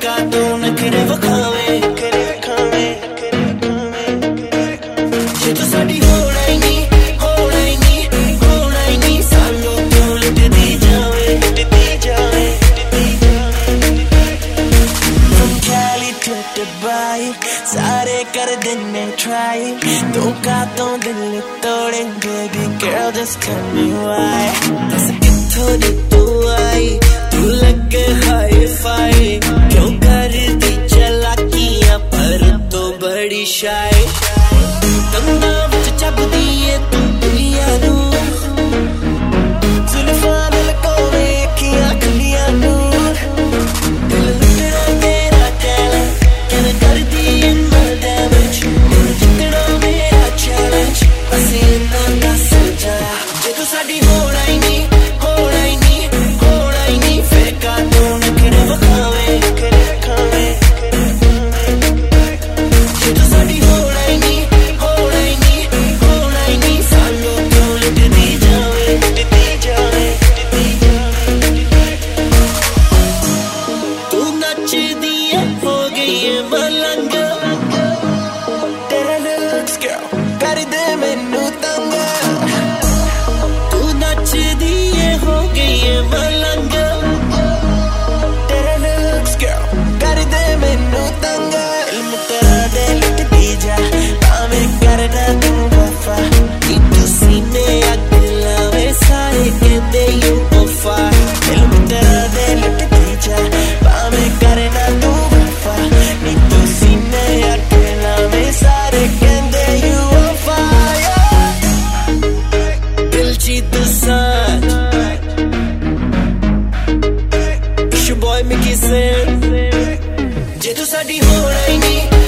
cartone che ne va come che ne va come che ne va come se tu sadi ho सारे कर देने try धोखा तो दिल तोड़ेंगे भी girl just tell me why good ਕਿੱਥੋਂ ਦੇ ਹੋਏ ਮਿਕੀ ਸੇ ਜੇ ਤੂੰ ਸਾਡੀ ਹੋਣਾ ਹੀ ਨਹੀਂ